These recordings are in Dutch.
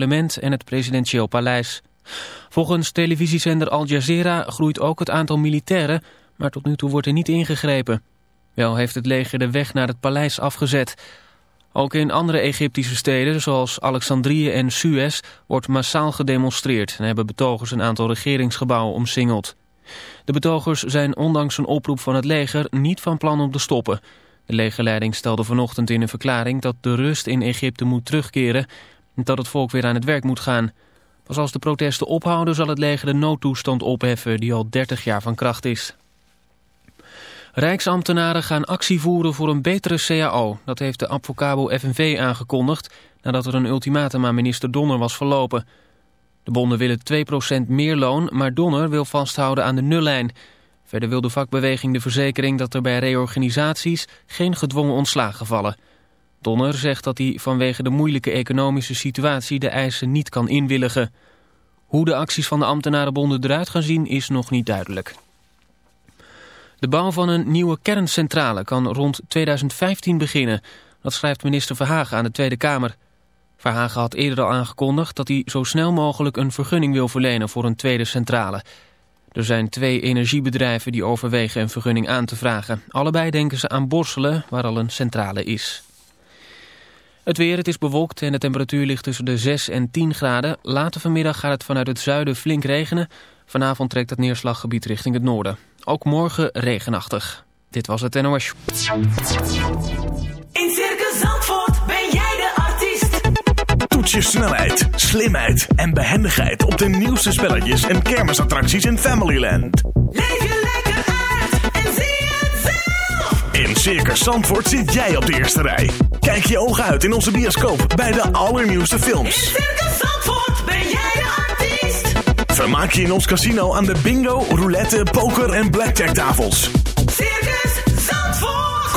parlement en het presidentieel paleis. Volgens televisiezender Al Jazeera groeit ook het aantal militairen, maar tot nu toe wordt er niet ingegrepen. Wel heeft het leger de weg naar het paleis afgezet. Ook in andere Egyptische steden, zoals Alexandrië en Suez, wordt massaal gedemonstreerd en hebben betogers een aantal regeringsgebouwen omsingeld. De betogers zijn ondanks een oproep van het leger niet van plan om te stoppen. De legerleiding stelde vanochtend in een verklaring dat de rust in Egypte moet terugkeren en dat het volk weer aan het werk moet gaan. Pas als de protesten ophouden zal het leger de noodtoestand opheffen die al 30 jaar van kracht is. Rijksambtenaren gaan actie voeren voor een betere CAO. Dat heeft de Advocabo FNV aangekondigd nadat er een ultimatum aan minister Donner was verlopen. De bonden willen 2% meer loon, maar Donner wil vasthouden aan de nullijn. Verder wil de vakbeweging de verzekering dat er bij reorganisaties geen gedwongen ontslagen vallen. Donner zegt dat hij vanwege de moeilijke economische situatie de eisen niet kan inwilligen. Hoe de acties van de ambtenarenbonden eruit gaan zien is nog niet duidelijk. De bouw van een nieuwe kerncentrale kan rond 2015 beginnen. Dat schrijft minister Verhagen aan de Tweede Kamer. Verhagen had eerder al aangekondigd dat hij zo snel mogelijk een vergunning wil verlenen voor een tweede centrale. Er zijn twee energiebedrijven die overwegen een vergunning aan te vragen. Allebei denken ze aan Borselen, waar al een centrale is. Het weer, het is bewolkt en de temperatuur ligt tussen de 6 en 10 graden. Later vanmiddag gaat het vanuit het zuiden flink regenen. Vanavond trekt het neerslaggebied richting het noorden. Ook morgen regenachtig. Dit was het NOS. In Circus Zandvoort ben jij de artiest. Toets je snelheid, slimheid en behendigheid op de nieuwste spelletjes en kermisattracties in Familyland. Leef je lekker uit en zie het zelf. In Circus Zandvoort zit jij op de eerste rij. Kijk je ogen uit in onze bioscoop bij de allernieuwste In films. Circus Zandvoort ben jij de artiest. Vermaak je in ons casino aan de bingo, roulette, poker en blackjack tafels.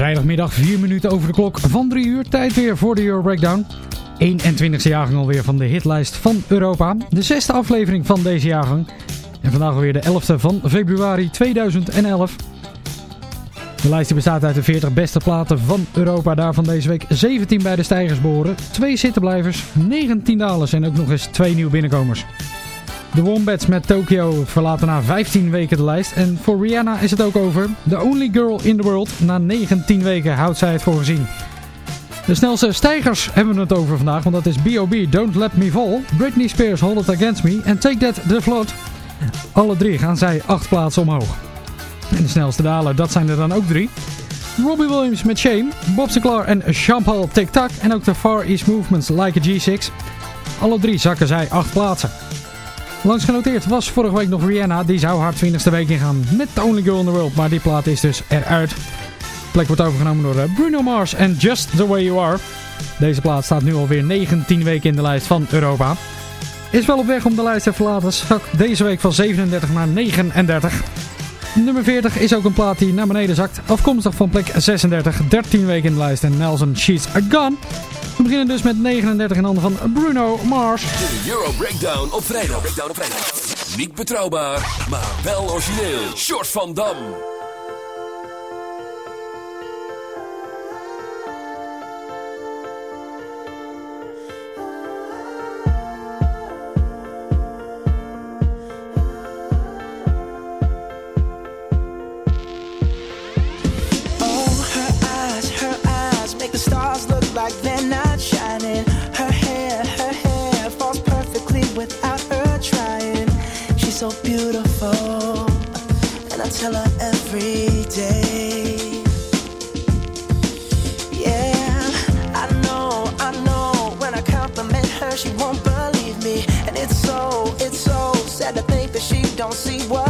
Vrijdagmiddag 4 minuten over de klok van 3 uur. Tijd weer voor de Euro Breakdown. 21e jaargang alweer van de hitlijst van Europa. De zesde aflevering van deze jaargang. En vandaag alweer de 11e van februari 2011. De lijst bestaat uit de 40 beste platen van Europa. Daarvan deze week 17 bij de stijgers behoren. 2 zittenblijvers, 19 dalers en ook nog eens 2 nieuwe binnenkomers. De Wombats met Tokyo verlaten na 15 weken de lijst. En voor Rihanna is het ook over. The only girl in the world. Na 19 weken houdt zij het voor gezien. De snelste stijgers hebben we het over vandaag. Want dat is B.O.B. Don't Let Me Fall. Britney Spears Hold It Against Me. En Take That The Flood. Alle drie gaan zij 8 plaatsen omhoog. En de snelste daler, dat zijn er dan ook drie. Robbie Williams met Shame. Bob Sinclair en Jean-Paul Tic Tac. En ook de Far East Movements Like a G6. Alle drie zakken zij 8 plaatsen. Langs genoteerd was vorige week nog Rihanna. Die zou haar 20ste week ingaan met The Only Girl in the World. Maar die plaat is dus eruit. De plek wordt overgenomen door eh, Bruno Mars en Just The Way You Are. Deze plaat staat nu alweer 19 weken in de lijst van Europa. Is wel op weg om de lijst te verlaten. Zak deze week van 37 naar 39. Nummer 40 is ook een plaat die naar beneden zakt. Afkomstig van plek 36. 13 weken in de lijst. En Nelson She's a Gun We beginnen dus met 39 in handen van Bruno Mars. De Euro Breakdown op vrijdag. Breakdown op vrijdag. Niet betrouwbaar, maar wel origineel. Short van Dam. Don't see what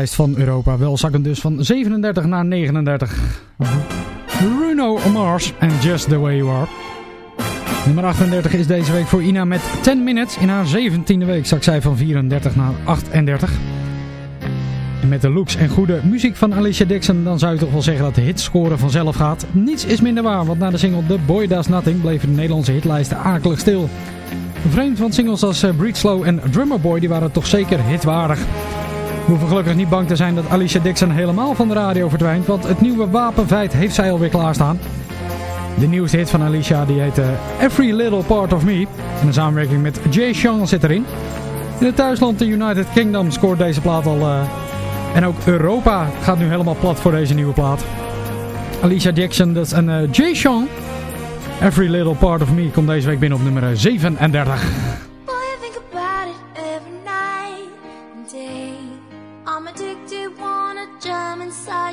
lijst van Europa. Wel zakken dus van 37 naar 39. Bruno Mars en Just The Way You Are. Nummer 38 is deze week voor Ina met 10 Minutes. In haar 17e week zak zij van 34 naar 38. En met de looks en goede muziek van Alicia Dixon... dan zou je toch wel zeggen dat de hitscore vanzelf gaat. Niets is minder waar, want na de single The Boy Does Nothing... bleven de Nederlandse hitlijsten akelig stil. Vreemd, want singles als eh, Breed Slow en Drummer Boy... die waren toch zeker hitwaardig. Hoeven gelukkig niet bang te zijn dat Alicia Dixon helemaal van de radio verdwijnt... want het nieuwe wapenfeit heeft zij alweer klaarstaan. De nieuwste hit van Alicia die heet eh, Every Little Part of Me. En een samenwerking met Jay Sean zit erin. In het thuisland de United Kingdom scoort deze plaat al... eh, en ook Europa gaat nu helemaal plat voor deze nieuwe plaat. Alicia Dixon dus en eh, Jay Sean. Every Little Part of Me komt deze week binnen op nummer 37.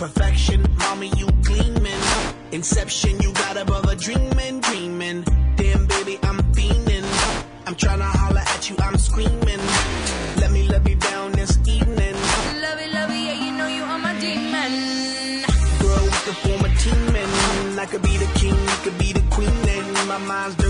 Perfection, mommy, you gleaming. Inception, you got above a dreaming, dreaming. Damn, baby, I'm fiending. I'm tryna holler at you, I'm screaming. Let me love you down this evening. Love it, love it, yeah, you know you are my demon. Girl, we could form a team and I could be the king, you could be the queen. And my mind's dirty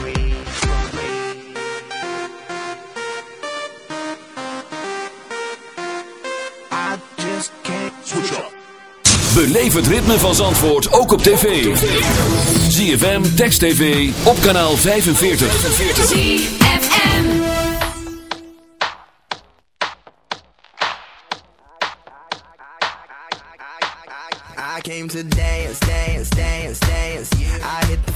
Switch up. Beleef het ritme van Zandvoort ook op tv. ZFM, Text TV, op kanaal 45. ZFM. I came to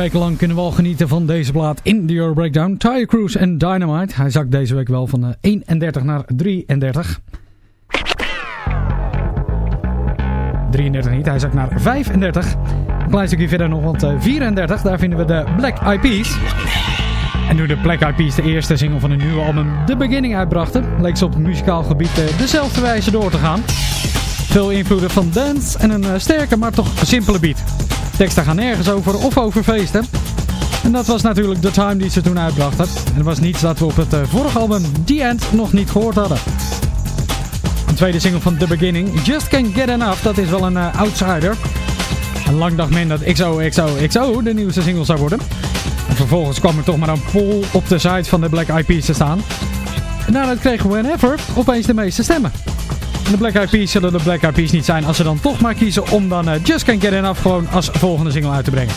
weken lang kunnen we al genieten van deze plaat in de Euro Breakdown. Tire Cruise en Dynamite. Hij zakt deze week wel van eh, 31 naar 33. 33 niet, hij zakt naar 35. Een klein stukje verder nog, want eh, 34, daar vinden we de Black Eyed Peas. En toen de Black Eyed Peas de eerste single van hun nieuwe album The Beginning uitbrachten, leek ze op muzikaal gebied eh, dezelfde wijze door te gaan. Veel invloeden van dance en een eh, sterke, maar toch simpele beat. Teksten gaan nergens over of over feesten. En dat was natuurlijk de time die ze toen uitbrachten. En dat was niets dat we op het eh, vorige album The End nog niet gehoord hadden. Een tweede single van The Beginning, Just Can't Get Enough, dat is wel een eh, outsider. En lang dacht men dat XO, XO, XO de nieuwste single zou worden. En vervolgens kwam er toch maar een poll op de site van de Black Eyed Peas te staan. En daaruit kregen Whenever opeens de meeste stemmen. En de Black Eyed Peas zullen de Black Eyed Peas niet zijn als ze dan toch maar kiezen om dan eh, Just Can't Get Enough gewoon als volgende single uit te brengen.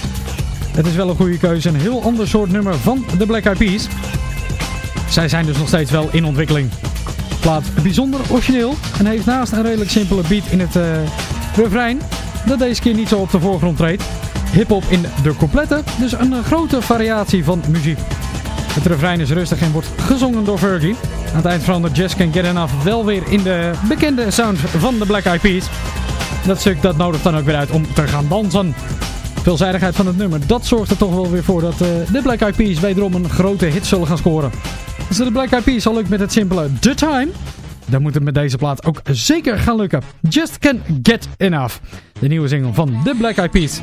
Het is wel een goede keuze, een heel ander soort nummer van de Black Eyed Peas. Zij zijn dus nog steeds wel in ontwikkeling. Plaat bijzonder origineel en heeft naast een redelijk simpele beat in het eh, refrein, dat deze keer niet zo op de voorgrond treedt. Hip-hop in de complete, dus een eh, grote variatie van muziek. Het refrein is rustig en wordt gezongen door Fergie. Aan het eind verandert Just Can't Get Enough wel weer in de bekende sound van de Black Eyed Peas. Dat stuk dat nodigt dan ook weer uit om te gaan dansen. Veelzijdigheid van het nummer, dat zorgt er toch wel weer voor dat eh, de Black Eyed Peas wederom een grote hit zullen gaan scoren. Als de Black Eyed Peas al lukt met het simpele The Time, dan moet het met deze plaat ook zeker gaan lukken. Just Can't Get Enough, de nieuwe single van The Black Eyed Peas.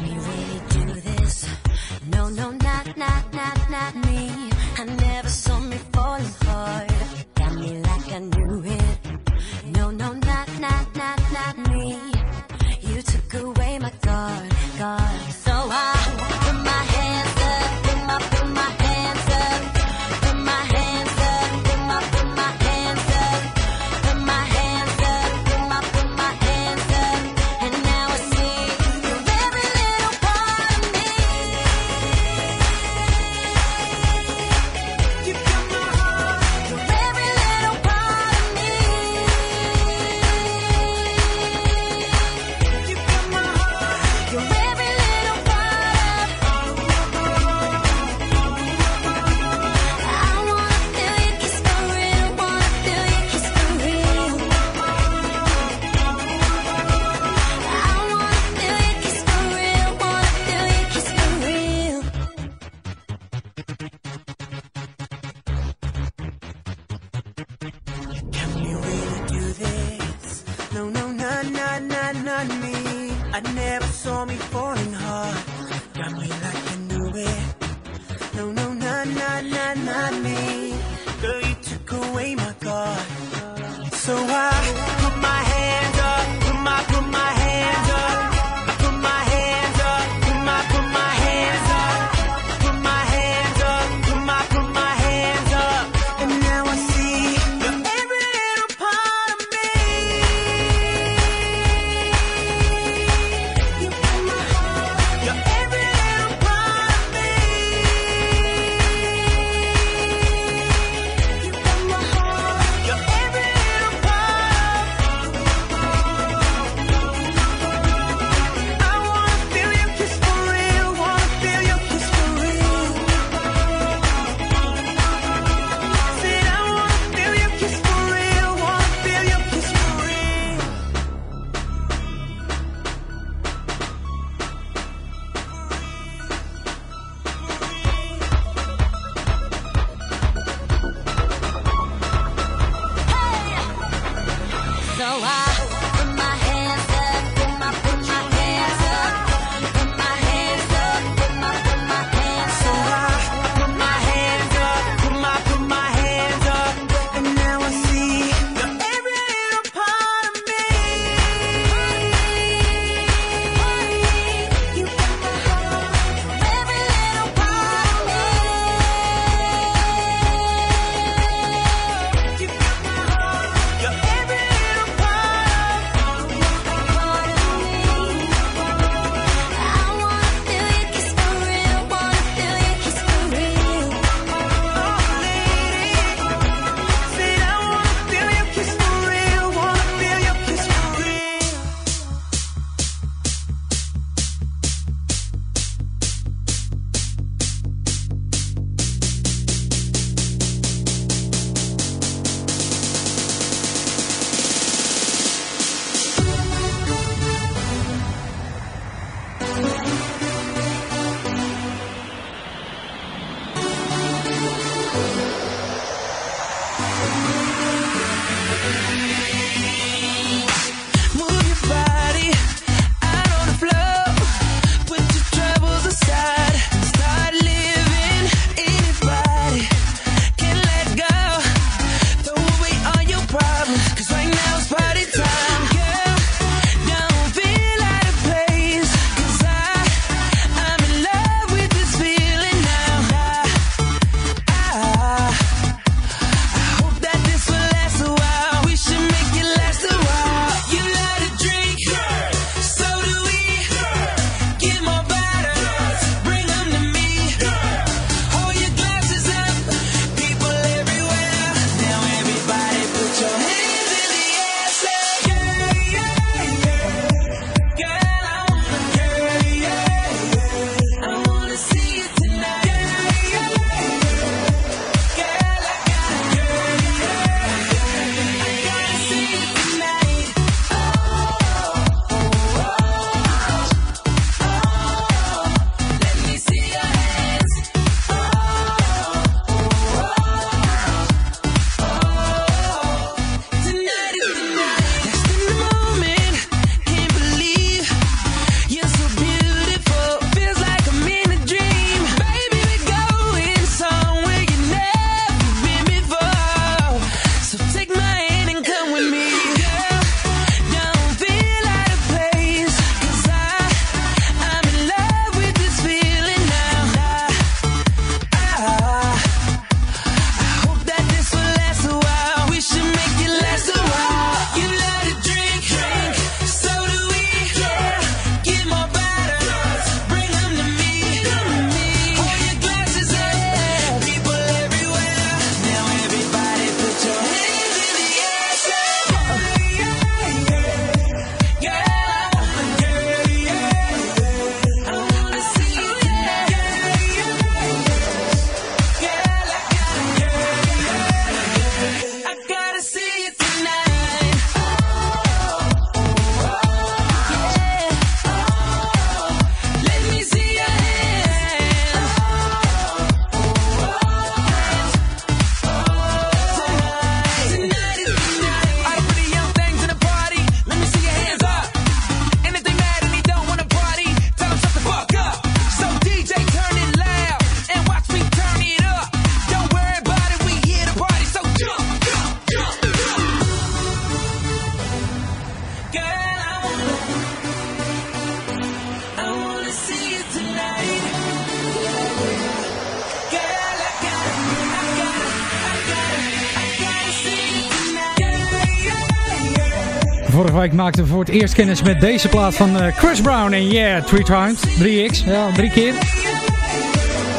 Week maakten we voor het eerst kennis met deze plaat van eh, Chris Brown en Yeah, three times. 3x, ja, drie keer.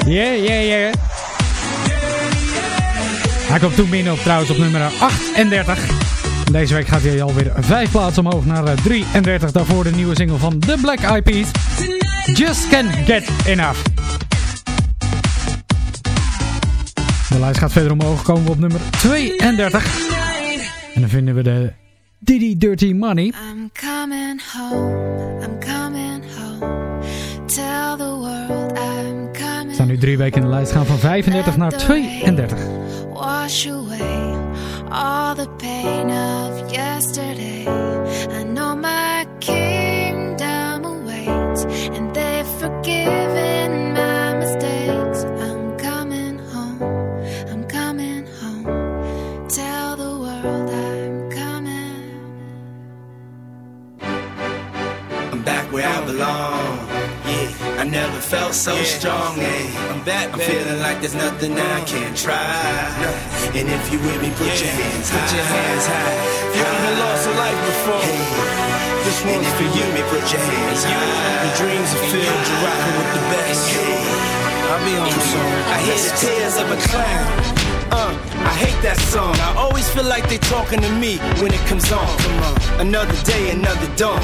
Yeah, yeah, yeah. Hij komt toen binnen op trouwens op nummer 38. Deze week gaat hij alweer vijf plaatsen omhoog naar eh, 33. Daarvoor de nieuwe single van The Black Eyed Peas. Just Can't Get Enough. De lijst gaat verder omhoog, komen we op nummer 32. En dan vinden we de Diddy Dirty Money. I'm coming home, I'm coming home. Tell the world I'm We coming. staan nu drie weken in de lijst, gaan van 35 naar 32. Wash away all the pain of yesterday. I know my kingdom awaits, and they've forgiven never felt so strong. Yeah, I'm back. I'm feeling like there's nothing I can't try. And if you with me, put your hands high. Put your hands high. You ever lost a life before? This one's for you. Me, put your hands high. Your dreams are filled. You're rocking with the best. I'll be on soon. I hear the tears of a clown. Uh, I hate that song. I always feel like they're talking to me when it comes on. Come on. Another day, another dawn.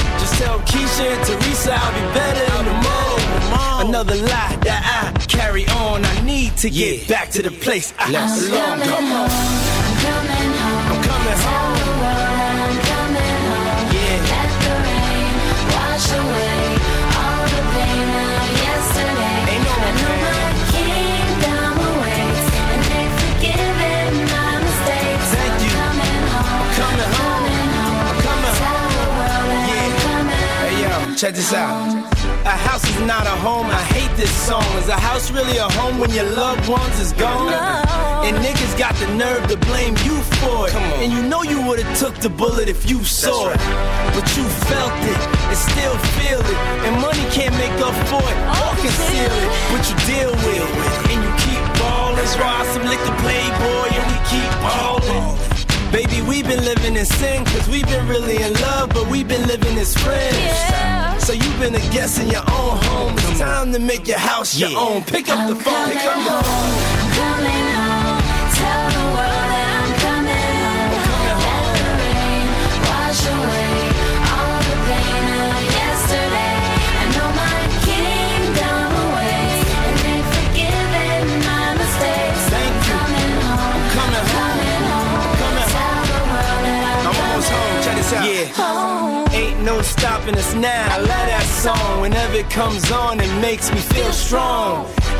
Tell Keisha and Teresa I'll be better in the morning. Another lie that I carry on. I need to get back to the place I I'm belong. coming home, I'm coming home. I'm coming home. Check this out. A house is not a home. I hate this song. Is a house really a home when your loved ones is gone? And niggas got the nerve to blame you for it. And you know you would've took the bullet if you saw it. But you felt it and still feel it. And money can't make up for it or conceal it. But you deal with it. And you keep ballin'. Try some liquor playboy and we keep ballin'. Baby, we've been living in sin, cause we've been really in love, but we've been living as friends. Yeah. So you've been a guest in your own home. It's time to make your house your own. Pick up the phone, pick up the phone. Yeah. Ain't no stopping us now. I love that song. Whenever it comes on, it makes me feel strong.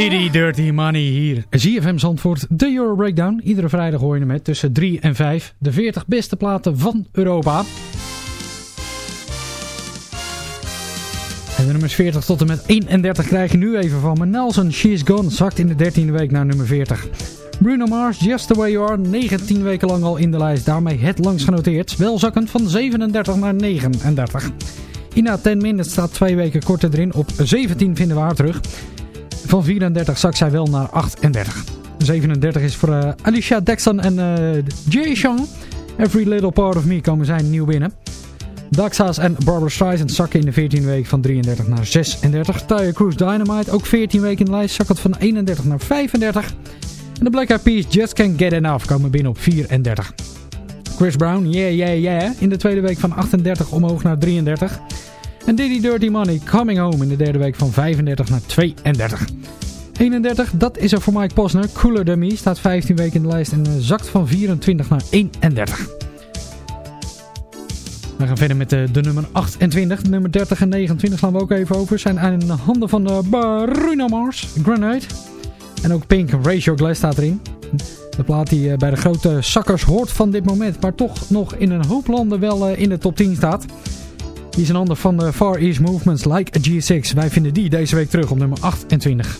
Diddy Dirty Money hier. ZFM Zandvoort, de Euro Breakdown. Iedere vrijdag hoor je hem met tussen 3 en 5. De 40 beste platen van Europa. En de nummers 40 tot en met 31 krijg je nu even van me. Nelson, She's Gone, zakt in de 13e week naar nummer 40. Bruno Mars, Just The Way You Are, 19 weken lang al in de lijst. Daarmee het langst genoteerd. Wel zakkend van 37 naar 39. Ina 10 Minutes staat twee weken korter erin. Op 17 vinden we haar terug. Van 34 zakt zij wel naar 38. 37 is voor eh, Alicia Dexton en eh, Jay Sean. Every Little Part of Me komen zijn nieuw binnen. Daxa's en Barbara Streisand zakken in de 14e week van 33 naar 36. Tyre Cruise Dynamite ook 14 weken in de lijst, zakkend van 31 naar 35. En de Black Eyed Peas Just Can't Get Enough komen binnen op 34. Chris Brown, yeah yeah yeah, in de tweede week van 38 omhoog naar 33. En Diddy Dirty Money Coming Home in de derde week van 35 naar 32. 31, dat is er voor Mike Posner. Cooler Than Me staat 15 weken in de lijst en eh, zakt van 24 naar 31. We gaan verder met de, de nummer 28. Nummer 30 en 29 slaan we ook even over. Zijn aan de handen van de Bruno Mars, Grenade. En ook Pink, Raise Your Glass staat erin. De plaat die eh, bij de grote zakkers hoort van dit moment. Maar toch nog in een hoop landen wel eh, in de top 10 staat. Die is een ander van de Far East Movements Like a G6. Wij vinden die deze week terug op nummer 28.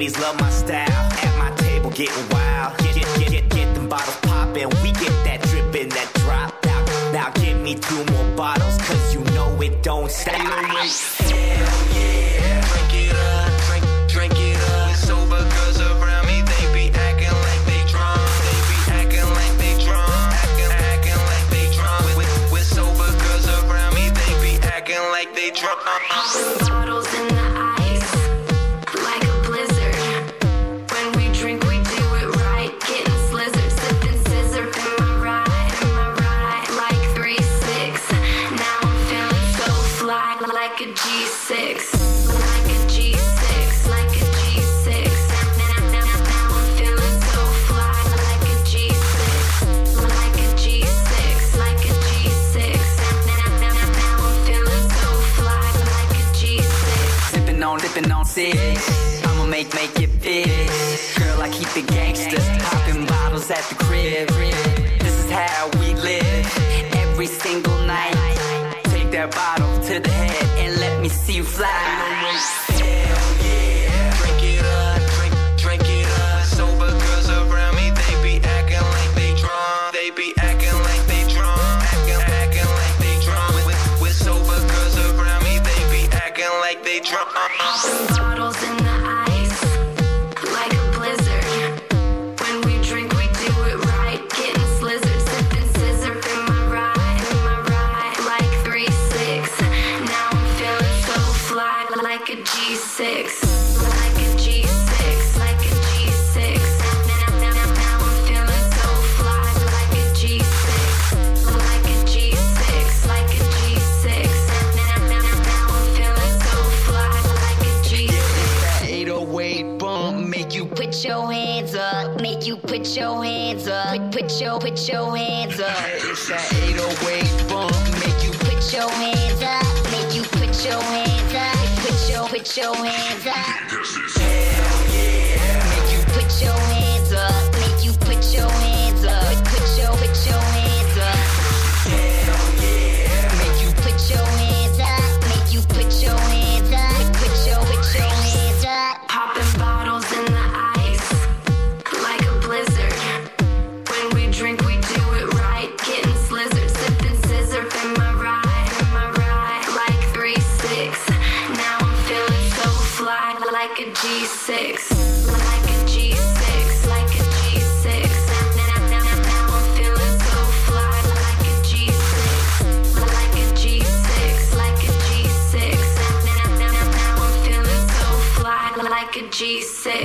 Ladies love my style. At my table getting wild. Get get get get, get them bottles poppin'. We get that drippin', that drop out. Now give me two more bottles, cause you know it don't stop. Hell yeah. At the crib. This is how we live. Every single night. Take that bottle to the head and let me see you fly. Hell yeah. Drink it up, drink, drink it up. Sober girls around me, they be acting like they drunk. They be acting like they drunk. Acting, acting like they drunk. With, with sober girls around me, they be acting like they drunk. Uh-uh. Your hands up. It's that 808 bump make you Put your hands up, make you put your hands up. Put your put your hands up. Make you put your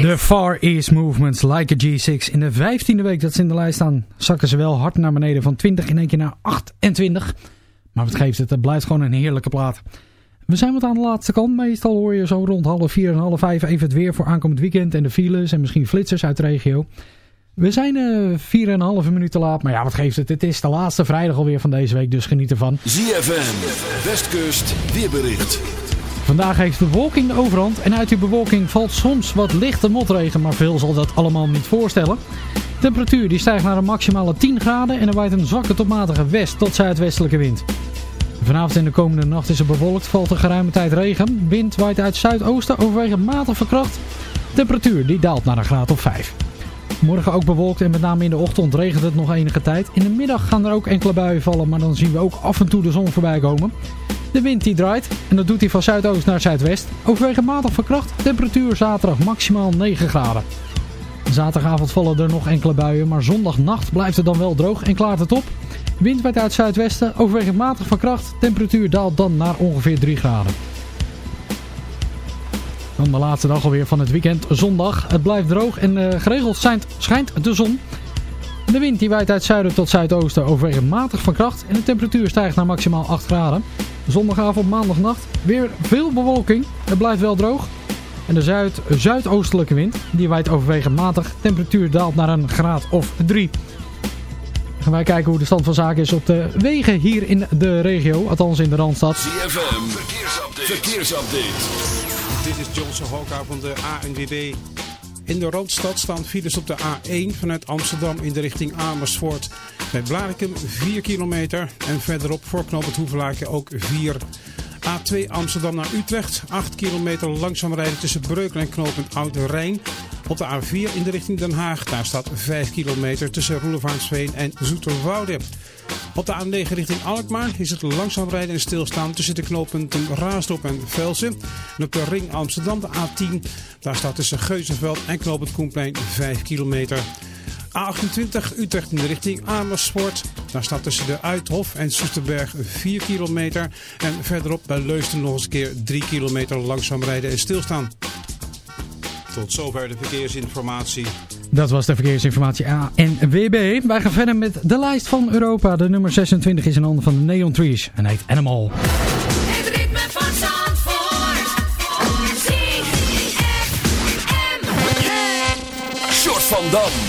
G6. De Far East Movements Like a G6. In de 15e week dat ze in de lijst staan, zakken ze wel hard naar beneden. Van 20 in één keer naar 28. Maar wat geeft het, het blijft gewoon een heerlijke plaat. We zijn wat aan de laatste kant. Meestal hoor je zo rond half vier en half vijf even het weer voor aankomend weekend. En de files en misschien flitsers uit de regio. We zijn vier en een halve minuut te laat. Maar ja, wat geeft het? Het is de laatste vrijdag alweer van deze week. Dus geniet ervan. ZFM, Westkust, weerbericht. Vandaag heeft bewolking de overhand en uit die bewolking valt soms wat lichte motregen, maar veel zal dat allemaal niet voorstellen. Temperatuur die stijgt naar een maximale 10 graden en er waait een zwakke tot matige west- tot zuidwestelijke wind. Vanavond en de komende nacht is het bewolkt, valt er geruime tijd regen. Wind waait uit zuidoosten overwegend matig verkracht. Temperatuur die daalt naar een graad of 5. Morgen ook bewolkt en met name in de ochtend regent het nog enige tijd. In de middag gaan er ook enkele buien vallen, maar dan zien we ook af en toe de zon voorbij komen. De wind die draait en dat doet hij van zuidoost naar zuidwest. Overwegend matig verkracht, temperatuur zaterdag maximaal 9 graden. Zaterdagavond vallen er nog enkele buien, maar zondagnacht blijft het dan wel droog en klaart het op. Wind waait uit zuidwesten, overwegend matig van kracht. Temperatuur daalt dan naar ongeveer 3 graden. Dan de laatste dag alweer van het weekend, zondag. Het blijft droog en eh, geregeld schijnt, schijnt de zon. De wind die waait uit zuiden tot zuidoosten overwegend matig van kracht. En de temperatuur stijgt naar maximaal 8 graden. Zondagavond, maandagnacht weer veel bewolking. Het blijft wel droog. En de zuid-zuidoostelijke wind die waait overwegend matig. Temperatuur daalt naar een graad of 3. Dan gaan wij kijken hoe de stand van zaken is op de wegen hier in de regio. Althans in de Randstad. ZFM, verkeersupdate. verkeersupdate. Dit is Johnson Hoka van de ANWB. In de Randstad staan files op de A1 vanuit Amsterdam in de richting Amersfoort. Bij Blarikum 4 kilometer en verderop voor knooppunt Hoevelaken ook 4. A2 Amsterdam naar Utrecht. 8 kilometer langzaam rijden tussen Breukelen en knooppunt Oude Rijn. Op de A4 in de richting Den Haag. Daar staat 5 kilometer tussen Roelevaansveen en Zoeterwoude. Op de A9 richting Alkmaar is het langzaam rijden en stilstaan tussen de knooppunten Raasdorp en Velsen. En op de ring Amsterdam, de A10, daar staat tussen Geuzenveld en knooppunt Koenplein 5 kilometer. A28 Utrecht in de richting Amersfoort. Daar staat tussen de Uithof en Soesterberg 4 kilometer. En verderop bij Leusden nog eens een keer 3 kilometer langzaam rijden en stilstaan. Tot zover de verkeersinformatie. Dat was de verkeersinformatie ANWB. Wij gaan verder met de lijst van Europa. De nummer 26 is in handen van de Neon Trees en heet Animal. Het ritme van Zandvoort. ZFM. Short van Dam.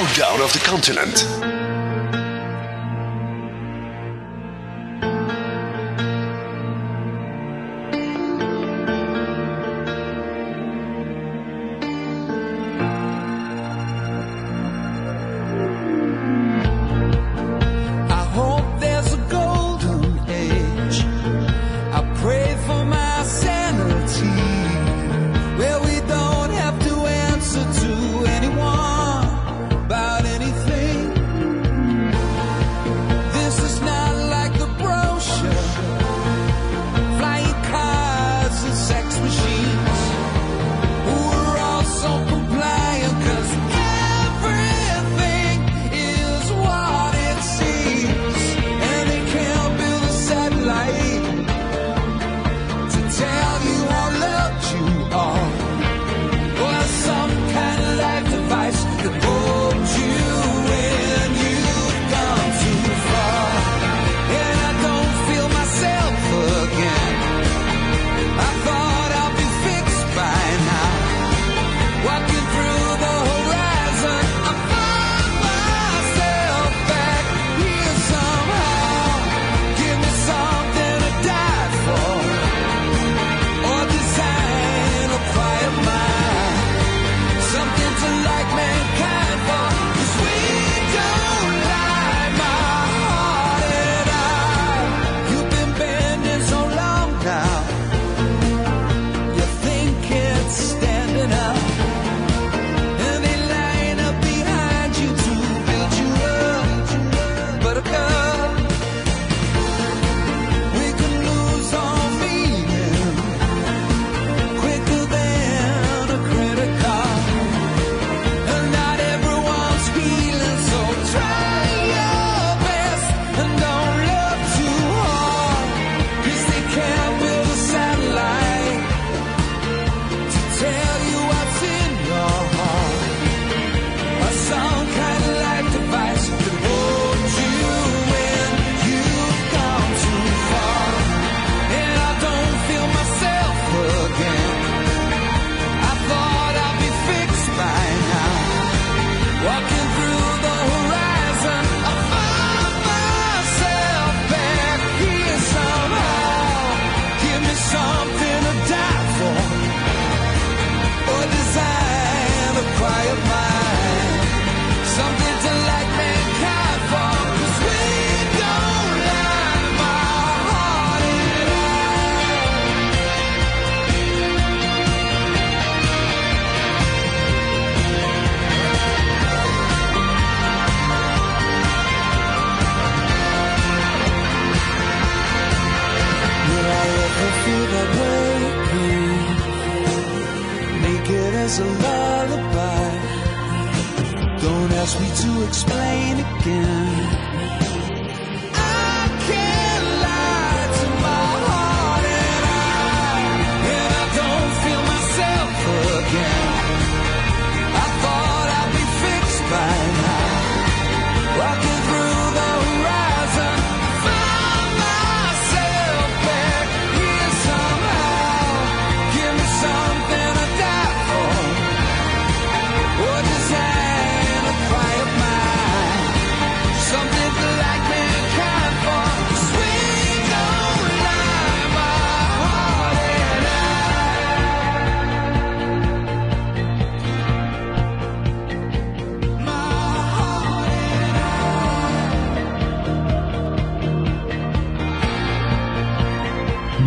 Countdown of the Continent.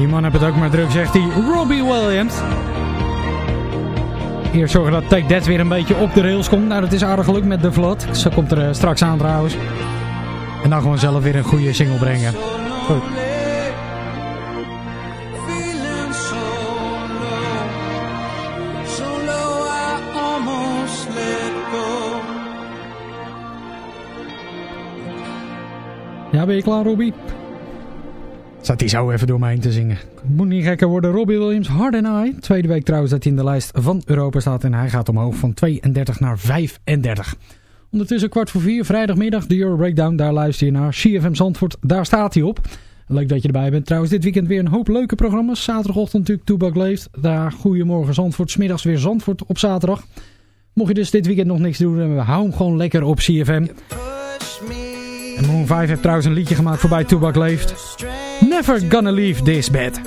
die man heeft het ook maar druk, zegt hij. Robbie Williams. Hier zorgen dat Take That weer een beetje op de rails komt. Nou, dat is aardig geluk met de vlot. Ze komt er eh, straks aan trouwens. En dan gewoon zelf weer een goede single brengen. Goed. Ja, ben je klaar, Robbie? Zat hij zo even door me heen te zingen. Moet niet gekker worden. Robbie Williams, Hard and I. Tweede week trouwens dat hij in de lijst van Europa staat. En hij gaat omhoog van 32 naar 35. Ondertussen kwart voor vier, vrijdagmiddag, de Euro Breakdown. Daar luister je naar CFM Zandvoort. Daar staat hij op. Leuk dat je erbij bent. Trouwens, dit weekend weer een hoop leuke programma's. Zaterdagochtend natuurlijk Toebak Leeft. Daar Goedemorgen Zandvoort. Smiddags weer Zandvoort op zaterdag. Mocht je dus dit weekend nog niks doen, eh, hou hem gewoon lekker op CFM. En Moon 5 heeft trouwens een liedje gemaakt voorbij Tubak Leeft. Never gonna leave this bed.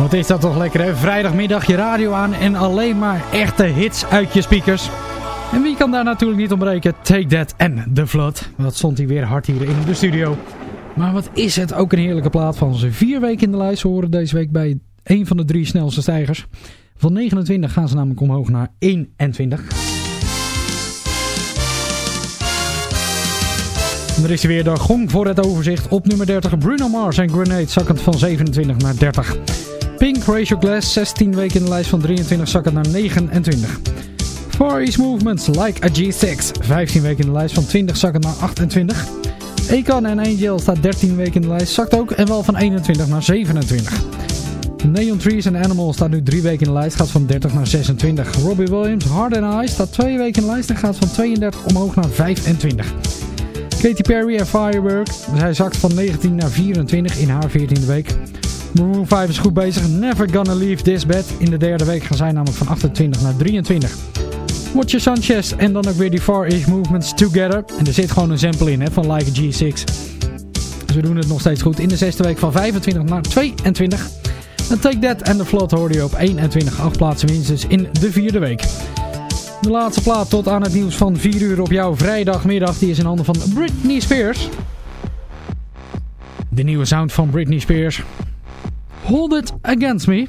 Wat is dat toch lekker hè? Vrijdagmiddag je radio aan en alleen maar echte hits uit je speakers. En wie kan daar natuurlijk niet ontbreken? Take That en The Flood. Wat stond hij weer hard hier in de studio. Maar wat is het ook een heerlijke plaat van ze. Vier weken in de lijst. Ze horen deze week bij een van de drie snelste stijgers. Van 29 gaan ze namelijk omhoog naar 21. En er is weer de gong voor het overzicht. Op nummer 30 Bruno Mars en Grenade zakkend van 27 naar 30. Pink, Ratio Glass, 16 weken in de lijst van 23 zakken naar 29. Far East Movements, Like a G6, 15 weken in de lijst van 20 zakken naar 28. Akon and Angel staat 13 weken in de lijst, zakt ook en wel van 21 naar 27. Neon Trees and Animals staat nu 3 weken in de lijst, gaat van 30 naar 26. Robbie Williams, Hard and staat 2 weken in de lijst en gaat van 32 omhoog naar 25. Katy Perry en Firework, zij zakt van 19 naar 24 in haar 14e week. Maroon 5 is goed bezig. Never Gonna Leave This Bed. In de derde week gaan zij namelijk van 28 naar 23. Watcher Sanchez en dan ook weer die Far Movements Together. En er zit gewoon een sample in hè, van Like G6. Dus we doen het nog steeds goed. In de zesde week van 25 naar 22. En Take That en The Flood hoorde je op 21. Acht plaatsen winst dus in de vierde week. De laatste plaat tot aan het nieuws van 4 uur op jouw vrijdagmiddag. Die is in handen van Britney Spears. De nieuwe sound van Britney Spears. hold it against me.